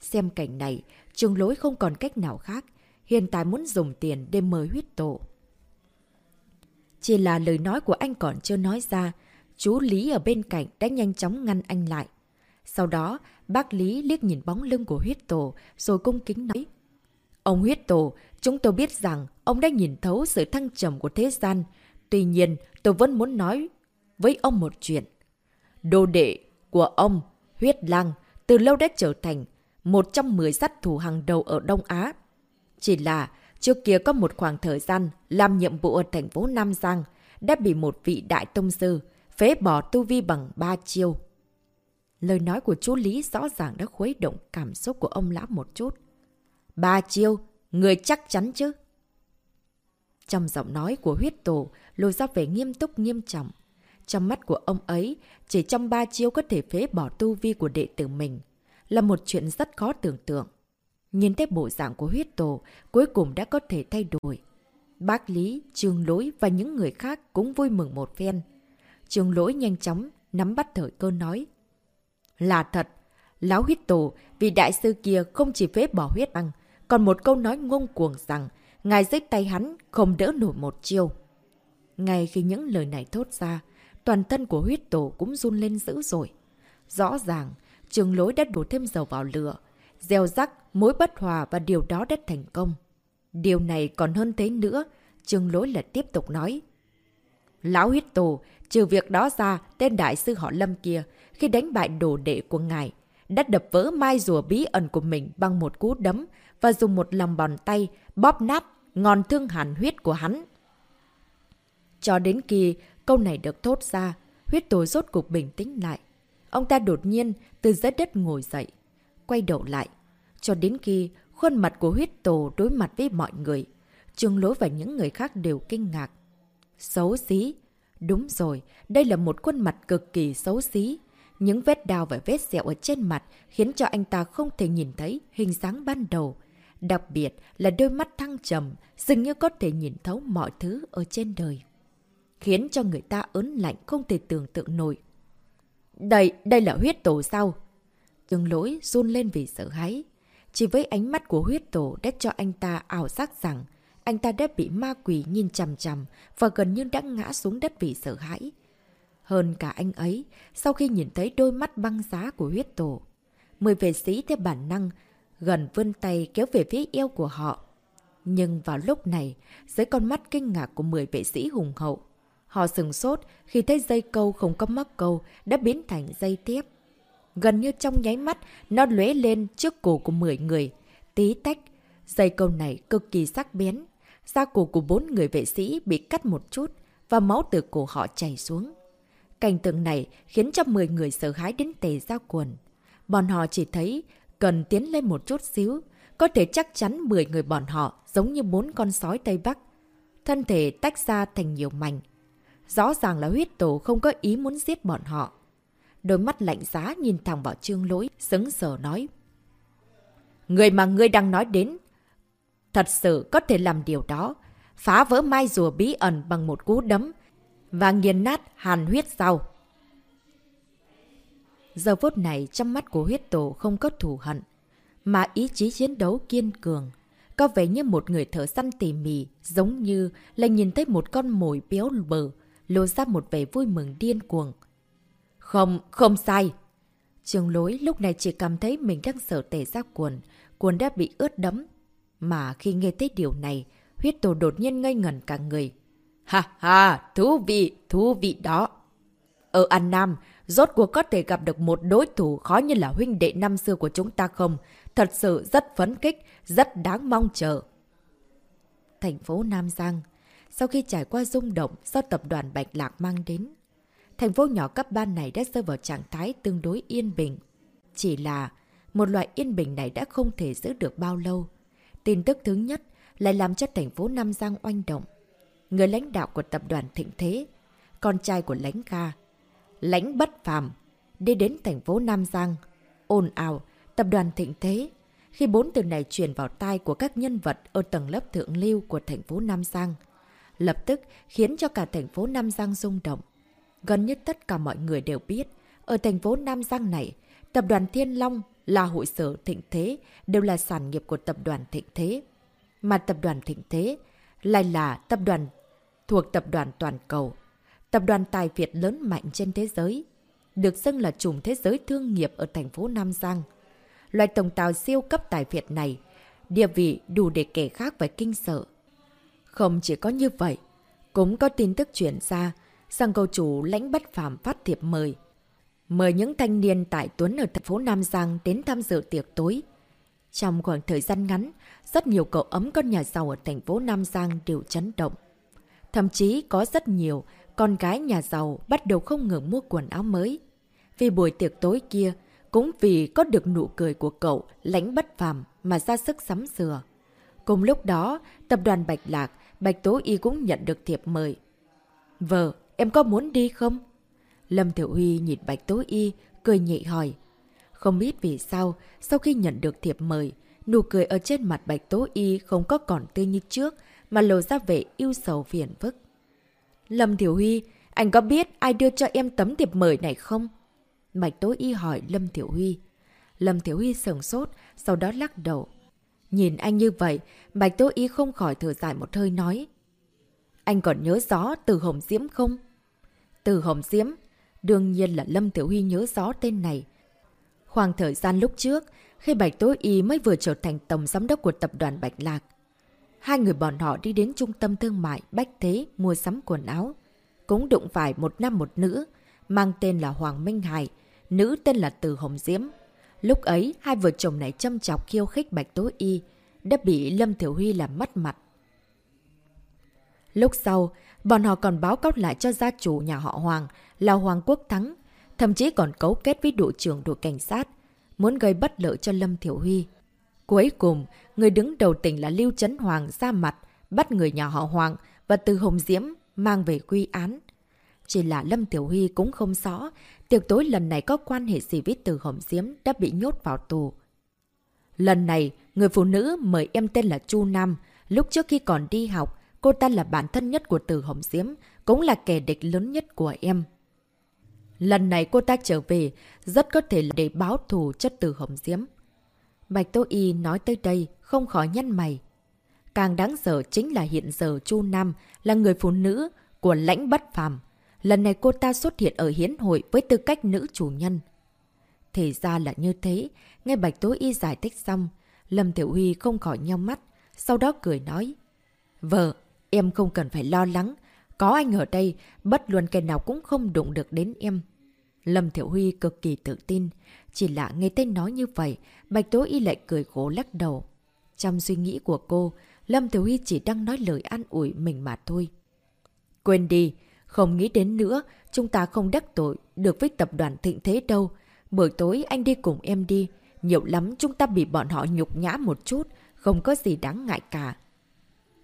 Xem cảnh này, trường lối không còn cách nào khác hiện tại muốn dùng tiền để mời huyết tổ. Chỉ là lời nói của anh còn chưa nói ra, chú Lý ở bên cạnh đã nhanh chóng ngăn anh lại. Sau đó, bác Lý liếc nhìn bóng lưng của huyết tổ rồi cung kính nói. Ông huyết tổ, chúng tôi biết rằng ông đã nhìn thấu sự thăng trầm của thế gian. Tuy nhiên, tôi vẫn muốn nói với ông một chuyện. Đồ đệ của ông, huyết lang, từ lâu đã trở thành một trong mười sát thủ hàng đầu ở Đông Á. Chỉ là trước kia có một khoảng thời gian làm nhiệm vụ ở thành phố Nam Giang đã bị một vị đại tông sư phế bỏ tu vi bằng ba chiêu. Lời nói của chú Lý rõ ràng đã khuấy động cảm xúc của ông lão một chút. Ba chiêu, người chắc chắn chứ? Trong giọng nói của huyết tổ lôi ra vẻ nghiêm túc nghiêm trọng. Trong mắt của ông ấy, chỉ trong ba chiêu có thể phế bỏ tu vi của đệ tử mình. Là một chuyện rất khó tưởng tượng. Nhìn thấy bộ dạng của huyết tổ, cuối cùng đã có thể thay đổi. Bác Lý, Trương Lỗi và những người khác cũng vui mừng một phen. Trương Lỗi nhanh chóng nắm bắt thời cơ nói. Là thật, Láo huyết tổ vì đại sư kia không chỉ phế bỏ huyết băng, còn một câu nói ngông cuồng rằng ngài dưới tay hắn không đỡ nổi một chiêu. Ngay khi những lời này thốt ra, toàn thân của huyết tổ cũng run lên dữ dội. Rõ ràng, trường lối đã đổ thêm dầu vào lửa, gieo rắc, mối bất hòa và điều đó đã thành công. Điều này còn hơn thế nữa, trường lối lại tiếp tục nói. Lão huyết tổ, trừ việc đó ra, tên đại sư họ Lâm kia, khi đánh bại đồ đệ của ngài, đã đập vỡ mai rùa bí ẩn của mình bằng một cú đấm và dùng một lòng bàn tay bóp nát ngòn thương hàn huyết của hắn. Cho đến khi câu này được thốt ra, huyết tổ rốt cục bình tĩnh lại. Ông ta đột nhiên từ dưới đất ngồi dậy, quay đầu lại. Cho đến khi khuôn mặt của huyết tổ đối mặt với mọi người, Trương Lỗi và những người khác đều kinh ngạc. Xấu xí. Đúng rồi, đây là một khuôn mặt cực kỳ xấu xí. Những vết đau và vết sẹo ở trên mặt khiến cho anh ta không thể nhìn thấy hình dáng ban đầu. Đặc biệt là đôi mắt thăng trầm, dường như có thể nhìn thấu mọi thứ ở trên đời. Khiến cho người ta ớn lạnh không thể tưởng tượng nổi. Đây, đây là huyết tổ sao? trường lỗi run lên vì sợ hãi. Chỉ với ánh mắt của huyết tổ đã cho anh ta ảo giác rằng anh ta đã bị ma quỷ nhìn chằm chằm và gần như đã ngã xuống đất vì sợ hãi. Hơn cả anh ấy, sau khi nhìn thấy đôi mắt băng giá của huyết tổ, mười vệ sĩ theo bản năng gần vươn tay kéo về phía eo của họ. Nhưng vào lúc này, dưới con mắt kinh ngạc của mười vệ sĩ hùng hậu, họ sừng sốt khi thấy dây câu không có mắc câu đã biến thành dây tiếp. Gần như trong nháy mắt, nó lóe lên trước cổ của 10 người. Tí tách, dây câu này cực kỳ sắc bén. Da cổ của bốn người vệ sĩ bị cắt một chút và máu từ cổ họ chảy xuống. Cảnh tượng này khiến cho 10 người sợ hãi đến tề ra quần. Bọn họ chỉ thấy cần tiến lên một chút xíu, có thể chắc chắn 10 người bọn họ giống như bốn con sói Tây Bắc. Thân thể tách ra thành nhiều mảnh. Rõ ràng là huyết tổ không có ý muốn giết bọn họ. Đôi mắt lạnh giá nhìn thẳng vào trương lỗi, sững sờ nói. Người mà ngươi đang nói đến, thật sự có thể làm điều đó. Phá vỡ mai rùa bí ẩn bằng một cú đấm và nghiền nát hàn huyết sau. Giờ phút này trong mắt của huyết tổ không có thù hận, mà ý chí chiến đấu kiên cường. Có vẻ như một người thợ săn tỉ mỉ, giống như là nhìn thấy một con mồi béo bờ, lộ ra một vẻ vui mừng điên cuồng. Không, không sai. Trường lối lúc này chỉ cảm thấy mình đang sợ tể ra quần, quần đã bị ướt đấm. Mà khi nghe thấy điều này, huyết tổ đột nhiên ngây ngẩn cả người. Ha ha, thú vị, thú vị đó. Ở An Nam, rốt cuộc có thể gặp được một đối thủ khó như là huynh đệ năm xưa của chúng ta không? Thật sự rất phấn khích, rất đáng mong chờ. Thành phố Nam Giang Sau khi trải qua rung động do tập đoàn Bạch Lạc mang đến, thành phố nhỏ cấp 3 này đã rơi vào trạng thái tương đối yên bình. Chỉ là một loại yên bình này đã không thể giữ được bao lâu. Tin tức thứ nhất lại làm cho thành phố Nam Giang oanh động. Người lãnh đạo của tập đoàn Thịnh Thế, con trai của lãnh ca, lãnh bất phàm, đi đến thành phố Nam Giang, ồn ào, tập đoàn Thịnh Thế. Khi bốn từ này truyền vào tai của các nhân vật ở tầng lớp thượng lưu của thành phố Nam Giang, lập tức khiến cho cả thành phố Nam Giang rung động. Gần như tất cả mọi người đều biết, ở thành phố Nam Giang này, tập đoàn Thiên Long là hội sở Thịnh Thế đều là sản nghiệp của tập đoàn Thịnh Thế. Mà tập đoàn Thịnh Thế lại là tập đoàn thuộc tập đoàn toàn cầu, tập đoàn tài Việt lớn mạnh trên thế giới, được xưng là chùm thế giới thương nghiệp ở thành phố Nam Giang. Loại tổng tàu siêu cấp tài Việt này, địa vị đủ để kẻ khác phải kinh sợ. Không chỉ có như vậy, cũng có tin tức chuyển ra sang cầu chủ lãnh bất phạm phát thiệp mời. Mời những thanh niên tại Tuấn ở thành phố Nam Giang đến tham dự tiệc tối. Trong khoảng thời gian ngắn, rất nhiều cậu ấm con nhà giàu ở thành phố Nam Giang đều chấn động. Thậm chí có rất nhiều con gái nhà giàu bắt đầu không ngừng mua quần áo mới. Vì buổi tiệc tối kia, cũng vì có được nụ cười của cậu lãnh bất phàm mà ra sức sắm sửa. Cùng lúc đó, tập đoàn Bạch Lạc, Bạch Tố Y cũng nhận được thiệp mời. Vợ, em có muốn đi không? Lâm Tiểu Huy nhìn Bạch Tố Y, cười nhị hỏi. Không biết vì sao, sau khi nhận được thiệp mời, nụ cười ở trên mặt Bạch Tố Y không có còn tươi như trước, mà lộ ra vẻ yêu sầu phiền phức. Lâm Tiểu Huy, anh có biết ai đưa cho em tấm thiệp mời này không? Bạch Tố Y hỏi Lâm Tiểu Huy. Lâm Tiểu Huy sừng sốt, sau đó lắc đầu. Nhìn anh như vậy, Bạch Tố Y không khỏi thở dài một hơi nói. Anh còn nhớ rõ từ Hồng Diễm không? Từ Hồng Diễm? Đương nhiên là Lâm Tiểu Huy nhớ rõ tên này. Khoảng thời gian lúc trước, khi Bạch Tố Y mới vừa trở thành tổng giám đốc của tập đoàn Bạch Lạc, hai người bọn họ đi đến trung tâm thương mại Bách Thế mua sắm quần áo. Cũng đụng phải một nam một nữ, mang tên là Hoàng Minh Hải, nữ tên là Từ Hồng Diễm. Lúc ấy, hai vợ chồng này châm chọc khiêu khích Bạch Tố Y, đã bị Lâm Thiểu Huy làm mất mặt. Lúc sau, bọn họ còn báo cáo lại cho gia chủ nhà họ Hoàng là Hoàng Quốc Thắng, thậm chí còn cấu kết với đội trưởng đội cảnh sát, muốn gây bất lợi cho Lâm Thiểu Huy. Cuối cùng, người đứng đầu tỉnh là Lưu Trấn Hoàng ra mặt, bắt người nhà họ Hoàng và từ Hồng Diễm mang về quy án. Chỉ là Lâm Tiểu Huy cũng không rõ, tiệc tối lần này có quan hệ gì với từ Hồng Diễm đã bị nhốt vào tù. Lần này, người phụ nữ mời em tên là Chu Nam, lúc trước khi còn đi học, cô ta là bản thân nhất của từ Hồng Diễm, cũng là kẻ địch lớn nhất của em. Lần này cô ta trở về, rất có thể là để báo thù chất từ Hồng Diễm. Bạch Tô Y nói tới đây, không khỏi nhăn mày. Càng đáng sợ chính là hiện giờ Chu Nam là người phụ nữ của lãnh bất phàm. Lần này cô ta xuất hiện ở hiến hội với tư cách nữ chủ nhân. Thì ra là như thế, nghe Bạch Tố Y giải thích xong, Lâm Tiểu Huy không khỏi nhau mắt, sau đó cười nói. Vợ, em không cần phải lo lắng, có anh ở đây, bất luận kẻ nào cũng không đụng được đến em. Lâm Thiểu Huy cực kỳ tự tin. Chỉ là nghe tên nói như vậy, Bạch Tố Y lại cười khổ lắc đầu. Trong suy nghĩ của cô, Lâm Thiểu Huy chỉ đang nói lời an ủi mình mà thôi. Quên đi, không nghĩ đến nữa, chúng ta không đắc tội được với tập đoàn thịnh thế đâu. Buổi tối anh đi cùng em đi. Nhiều lắm chúng ta bị bọn họ nhục nhã một chút, không có gì đáng ngại cả.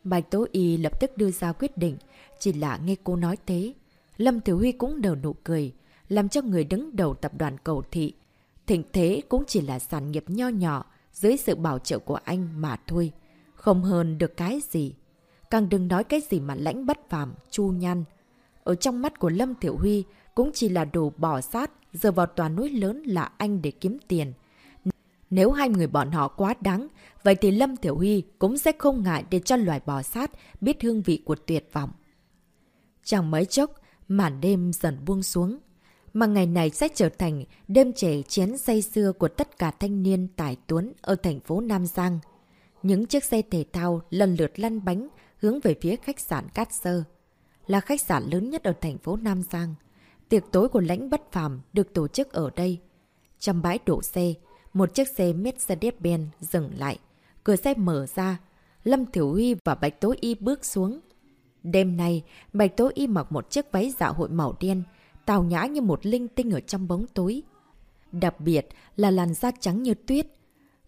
Bạch Tố Y lập tức đưa ra quyết định, chỉ là nghe cô nói thế. Lâm Tiểu Huy cũng nở nụ cười, làm cho người đứng đầu tập đoàn cầu thị. Thịnh thế cũng chỉ là sản nghiệp nho nhỏ dưới sự bảo trợ của anh mà thôi. Không hơn được cái gì. Càng đừng nói cái gì mà lãnh bất phàm, chu nhan. Ở trong mắt của Lâm Tiểu Huy cũng chỉ là đồ bỏ sát, giờ vào tòa núi lớn là anh để kiếm tiền. Nếu hai người bọn họ quá đáng, vậy thì Lâm Tiểu Huy cũng sẽ không ngại để cho loài bò sát biết hương vị của tuyệt vọng. Chẳng mấy chốc, màn đêm dần buông xuống. Mà ngày này sẽ trở thành đêm trẻ chén say xưa của tất cả thanh niên tài tuấn ở thành phố Nam Giang. Những chiếc xe thể thao lần lượt lăn bánh hướng về phía khách sạn Cát Sơ. Là khách sạn lớn nhất ở thành phố Nam Giang. Tiệc tối của lãnh bất phàm được tổ chức ở đây. Trong bãi đổ xe, một chiếc xe Mercedes-Benz dừng lại. Cửa xe mở ra. Lâm Thiểu Huy và Bạch Tố Y bước xuống. Đêm nay, Bạch Tố Y mặc một chiếc váy dạ hội màu đen, tào nhã như một linh tinh ở trong bóng tối. Đặc biệt là làn da trắng như tuyết,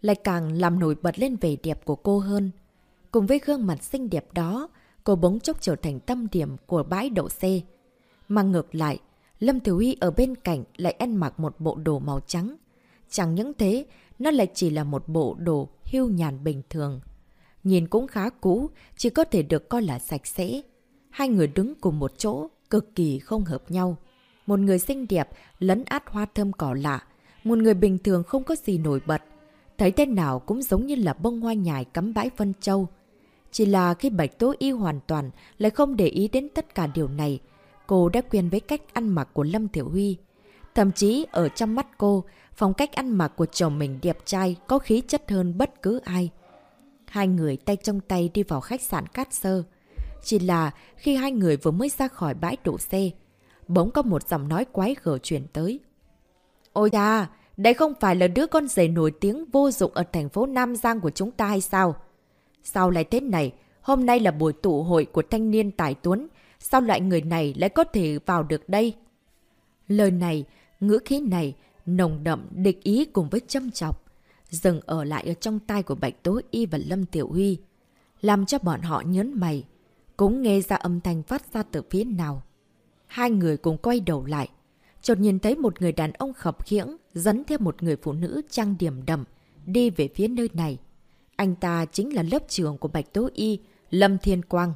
lại càng làm nổi bật lên vẻ đẹp của cô hơn. Cùng với gương mặt xinh đẹp đó, cô bỗng chốc trở thành tâm điểm của bãi đậu xe. Mà ngược lại, Lâm Thiểu Huy ở bên cạnh lại ăn mặc một bộ đồ màu trắng. Chẳng những thế, nó lại chỉ là một bộ đồ hưu nhàn bình thường. Nhìn cũng khá cũ, chỉ có thể được coi là sạch sẽ. Hai người đứng cùng một chỗ, cực kỳ không hợp nhau. Một người xinh đẹp, lấn át hoa thơm cỏ lạ. Một người bình thường không có gì nổi bật. Thấy tên nào cũng giống như là bông hoa nhài cắm bãi phân châu. Chỉ là khi Bạch Tố Y hoàn toàn lại không để ý đến tất cả điều này, cô đã quen với cách ăn mặc của Lâm Tiểu Huy. Thậm chí ở trong mắt cô, phong cách ăn mặc của chồng mình đẹp trai có khí chất hơn bất cứ ai. Hai người tay trong tay đi vào khách sạn Cát Sơ. Chỉ là khi hai người vừa mới ra khỏi bãi đổ xe, bỗng có một giọng nói quái gở chuyển tới. Ôi da, đây không phải là đứa con rể nổi tiếng vô dụng ở thành phố Nam Giang của chúng ta hay sao? Sao lại thế này? Hôm nay là buổi tụ hội của thanh niên tài tuấn. Sao loại người này lại có thể vào được đây? Lời này, ngữ khí này, nồng đậm, địch ý cùng với châm chọc. Dừng ở lại ở trong tay của Bạch Tố Y và Lâm Tiểu Huy. Làm cho bọn họ nhớn mày. Cũng nghe ra âm thanh phát ra từ phía nào. Hai người cùng quay đầu lại. Chợt nhìn thấy một người đàn ông khập khiễng dẫn theo một người phụ nữ trang điểm đậm đi về phía nơi này. Anh ta chính là lớp trưởng của Bạch Tố Y, Lâm Thiên Quang.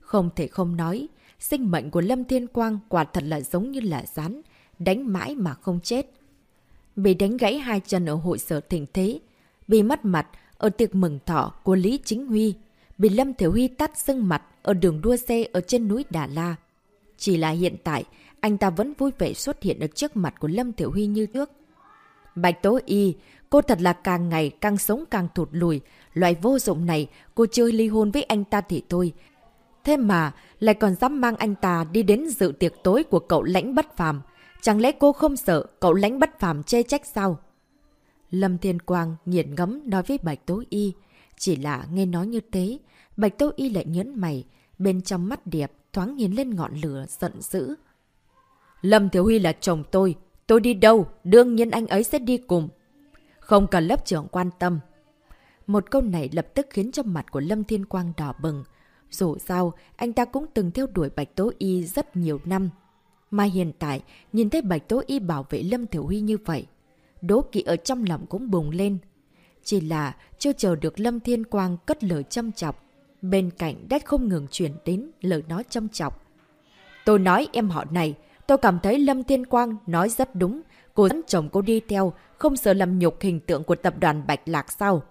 Không thể không nói, sinh mệnh của Lâm Thiên Quang quả thật là giống như là rắn, đánh mãi mà không chết. Bị đánh gãy hai chân ở hội sở thịnh thế, bị mất mặt ở tiệc mừng thọ của Lý Chính Huy, bị Lâm Thiểu Huy tắt sưng mặt ở đường đua xe ở trên núi Đà La. Chỉ là hiện tại, anh ta vẫn vui vẻ xuất hiện ở trước mặt của Lâm Thiểu Huy như trước. Bạch Tố Y, cô thật là càng ngày càng sống càng thụt lùi. Loại vô dụng này, cô chơi ly hôn với anh ta thì thôi. Thế mà, lại còn dám mang anh ta đi đến dự tiệc tối của cậu lãnh bất phàm. Chẳng lẽ cô không sợ cậu lãnh bất phàm chê trách sao? Lâm Thiên Quang nghiền ngấm nói với Bạch Tố Y. Chỉ là nghe nói như thế, Bạch Tố Y lại nhớn mày. Bên trong mắt đẹp thoáng nhìn lên ngọn lửa giận dữ. Lâm Thiếu Huy là chồng tôi. Tôi đi đâu? Đương nhiên anh ấy sẽ đi cùng. Không cần lớp trưởng quan tâm. Một câu này lập tức khiến cho mặt của Lâm Thiên Quang đỏ bừng. Dù sao, anh ta cũng từng theo đuổi Bạch Tố Y rất nhiều năm. Mà hiện tại, nhìn thấy Bạch Tố Y bảo vệ Lâm Thiểu Huy như vậy, đố kỵ ở trong lòng cũng bùng lên. Chỉ là chưa chờ được Lâm Thiên Quang cất lời châm chọc. Bên cạnh đất không ngừng chuyển đến lời nói châm chọc. Tôi nói em họ này, tôi cảm thấy Lâm Thiên Quang nói rất đúng. Cô dẫn chồng cô đi theo, không sợ làm nhục hình tượng của tập đoàn Bạch Lạc sao?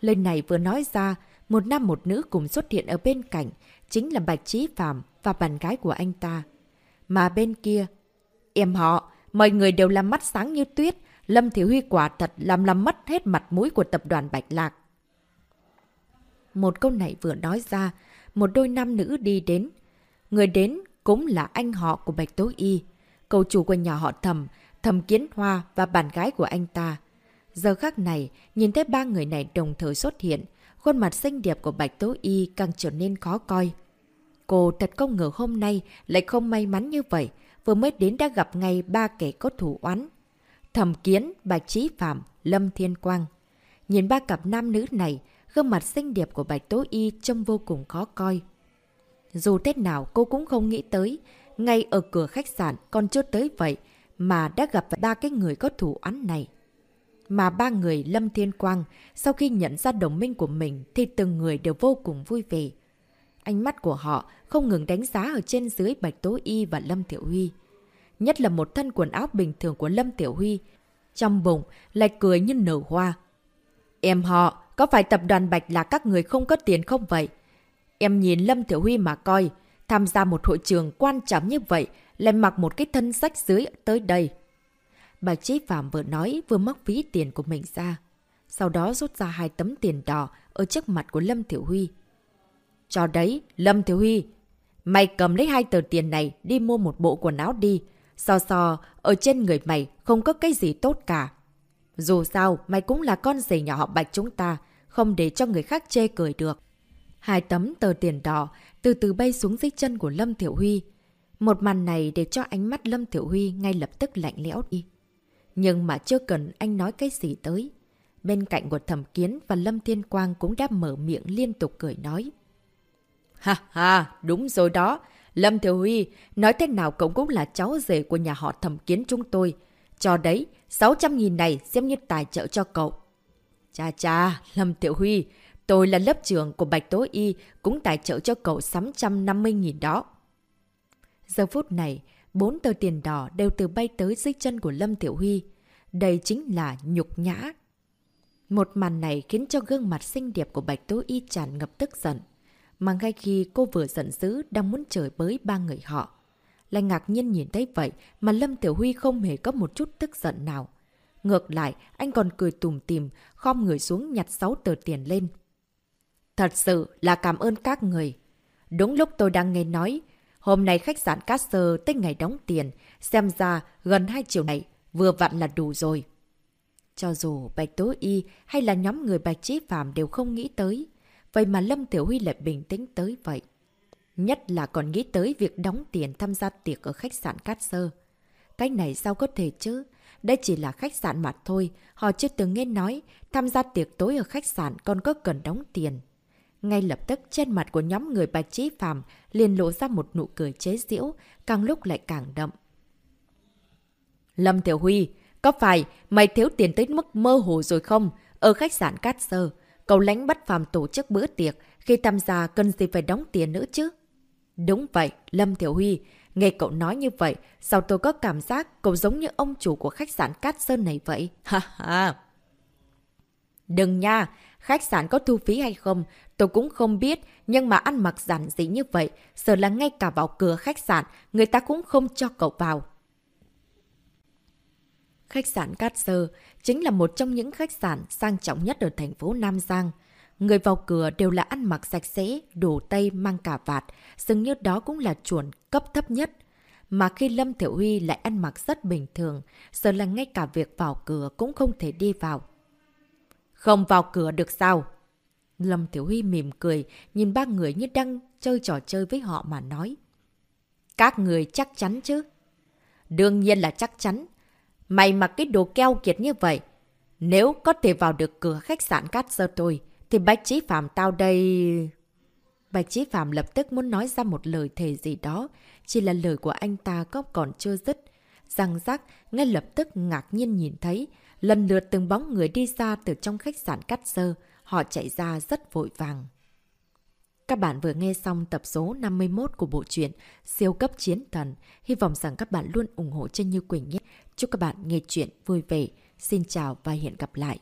Lời này vừa nói ra, một nam một nữ cùng xuất hiện ở bên cạnh, chính là Bạch Trí Phạm và bạn gái của anh ta. Mà bên kia, em họ, mọi người đều làm mắt sáng như tuyết, Lâm Thiếu Huy quả thật làm làm mất hết mặt mũi của tập đoàn Bạch Lạc. Một câu này vừa nói ra, một đôi nam nữ đi đến. Người đến cũng là anh họ của Bạch Tố Y, cầu chủ của nhà họ Thầm, Thầm Kiến Hoa và bạn gái của anh ta. Giờ khắc này, nhìn thấy ba người này đồng thời xuất hiện, khuôn mặt xinh đẹp của Bạch Tố Y càng trở nên khó coi. Cô thật không ngờ hôm nay lại không may mắn như vậy, vừa mới đến đã gặp ngay ba kẻ có thủ oán. Thẩm Kiến, Bạch Trí Phạm, Lâm Thiên Quang. Nhìn ba cặp nam nữ này, gương mặt xinh đẹp của Bạch Tố Y trông vô cùng khó coi. Dù thế nào cô cũng không nghĩ tới, ngay ở cửa khách sạn còn chưa tới vậy mà đã gặp ba cái người có thủ án này. Mà ba người Lâm Thiên Quang, sau khi nhận ra đồng minh của mình thì từng người đều vô cùng vui vẻ. Ánh mắt của họ không ngừng đánh giá ở trên dưới Bạch Tố Y và Lâm Tiểu Huy. Nhất là một thân quần áo bình thường của Lâm Tiểu Huy. Trong bụng lại cười như nở hoa. Em họ, có phải tập đoàn Bạch là các người không có tiền không vậy? Em nhìn Lâm Tiểu Huy mà coi, tham gia một hội trường quan trọng như vậy, lại mặc một cái thân sách dưới tới đây. Bạch Trí Phạm vừa nói vừa móc ví tiền của mình ra. Sau đó rút ra hai tấm tiền đỏ ở trước mặt của Lâm Tiểu Huy. Cho đấy, Lâm Thiếu Huy, mày cầm lấy hai tờ tiền này đi mua một bộ quần áo đi. So so, ở trên người mày không có cái gì tốt cả. Dù sao, mày cũng là con rể nhỏ họ Bạch chúng ta, không để cho người khác chê cười được. Hai tấm tờ tiền đỏ từ từ bay xuống dưới chân của Lâm Thiểu Huy. Một màn này để cho ánh mắt Lâm Thiểu Huy ngay lập tức lạnh lẽo đi. Nhưng mà chưa cần anh nói cái gì tới. Bên cạnh của Thẩm Kiến và Lâm Thiên Quang cũng đã mở miệng liên tục cười nói. Ha ha, đúng rồi đó. Lâm Thiểu Huy, nói thế nào cậu cũng là cháu rể của nhà họ thẩm kiến chúng tôi. Cho đấy, 600.000 này xem như tài trợ cho cậu. Cha cha, Lâm Thiểu Huy, tôi là lớp trưởng của Bạch Tố Y, cũng tài trợ cho cậu 650.000 đó. Giờ phút này, bốn tờ tiền đỏ đều từ bay tới dưới chân của Lâm Tiểu Huy. Đây chính là nhục nhã. Một màn này khiến cho gương mặt xinh đẹp của Bạch Tố Y tràn ngập tức giận mà ngay khi cô vừa giận dữ đang muốn chửi bới ba người họ. Lại ngạc nhiên nhìn thấy vậy mà Lâm Tiểu Huy không hề có một chút tức giận nào. Ngược lại, anh còn cười tùm tìm, khom người xuống nhặt 6 tờ tiền lên. Thật sự là cảm ơn các người. Đúng lúc tôi đang nghe nói, hôm nay khách sạn Cát Sơ tới ngày đóng tiền, xem ra gần 2 triệu này vừa vặn là đủ rồi. Cho dù Bạch Tố Y hay là nhóm người Bạch Trí Phạm đều không nghĩ tới, Vậy mà Lâm Tiểu Huy lại bình tĩnh tới vậy. Nhất là còn nghĩ tới việc đóng tiền tham gia tiệc ở khách sạn Cát Sơ. Cái này sao có thể chứ? Đây chỉ là khách sạn mặt thôi. Họ chưa từng nghe nói tham gia tiệc tối ở khách sạn còn có cần đóng tiền. Ngay lập tức trên mặt của nhóm người Bạch Trí Phàm liền lộ ra một nụ cười chế giễu, càng lúc lại càng đậm. Lâm Tiểu Huy, có phải mày thiếu tiền tới mức mơ hồ rồi không? Ở khách sạn Cát Sơ, Cậu lãnh bắt phàm tổ chức bữa tiệc, khi tham gia cần gì phải đóng tiền nữa chứ? Đúng vậy, Lâm Thiểu Huy. Nghe cậu nói như vậy, sao tôi có cảm giác cậu giống như ông chủ của khách sạn Cát Sơn này vậy? Ha ha! Đừng nha! Khách sạn có thu phí hay không, tôi cũng không biết, nhưng mà ăn mặc giản dị như vậy, sợ là ngay cả vào cửa khách sạn, người ta cũng không cho cậu vào. Khách sạn Cát Sơ chính là một trong những khách sạn sang trọng nhất ở thành phố Nam Giang. Người vào cửa đều là ăn mặc sạch sẽ, đồ tây mang cả vạt, dường như đó cũng là chuẩn cấp thấp nhất. Mà khi Lâm Thiểu Huy lại ăn mặc rất bình thường, giờ là ngay cả việc vào cửa cũng không thể đi vào. Không vào cửa được sao? Lâm Thiểu Huy mỉm cười, nhìn ba người như đang chơi trò chơi với họ mà nói. Các người chắc chắn chứ? Đương nhiên là chắc chắn. Mày mặc cái đồ keo kiệt như vậy. Nếu có thể vào được cửa khách sạn Cát Sơ tôi, thì Bạch trí Phạm tao đây... Bạch trí Phạm lập tức muốn nói ra một lời thề gì đó, chỉ là lời của anh ta có còn chưa dứt. Răng rắc, ngay lập tức ngạc nhiên nhìn thấy, lần lượt từng bóng người đi ra từ trong khách sạn Cát Sơ, họ chạy ra rất vội vàng. Các bạn vừa nghe xong tập số 51 của bộ truyện Siêu cấp chiến thần. Hy vọng rằng các bạn luôn ủng hộ chân Như Quỳnh nhé. Chúc các bạn nghe chuyện vui vẻ. Xin chào và hẹn gặp lại.